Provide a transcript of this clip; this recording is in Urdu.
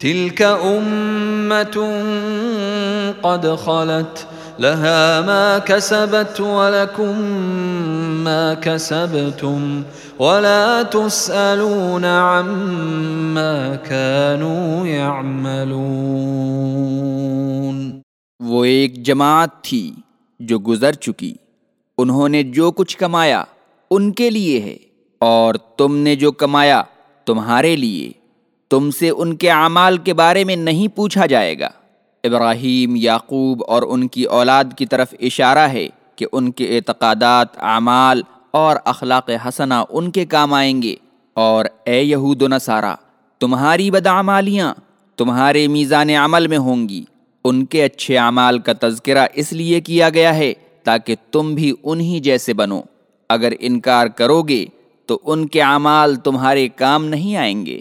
تلك أمة قد خلت، لها ما كسبت ولكم ما كسبتم، ولا تسألون عما كانوا يعملون. وہ ایک جماعت تھی جو گزر چکی، انہوں نے جو کچھ کمایا ان کے لیے ہے، اور تم نے جو کمایا تمہارے لیے۔ تم سے ان کے اعمال کے بارے میں نہیں پوچھا جائے گا۔ ابراہیم، یعقوب اور ان کی اولاد کی طرف اشارہ ہے کہ ان کے اعتقادات، اعمال اور اخلاق حسنہ ان کے کام آئیں گے۔ اور اے یہود و نصارہ، تمہاری بدعمالیاں تمہارے میزان عمل میں ہوں گی۔ ان کے اچھے اعمال کا تذکرہ اس لیے کیا گیا ہے تاکہ تم بھی انہی جیسے بنو۔ اگر انکار کرو گے تو ان کے اعمال تمہارے کام نہیں آئیں گے۔